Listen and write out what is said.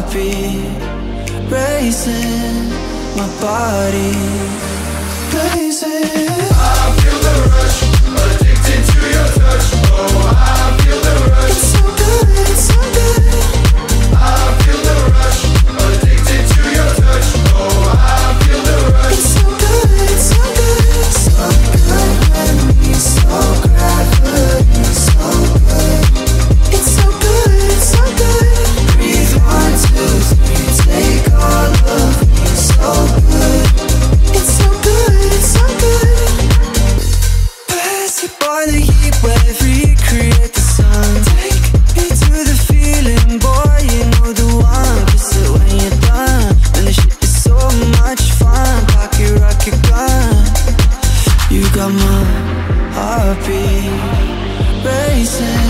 heartbeat racing, my body racing. got my heartbeat racing.